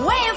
way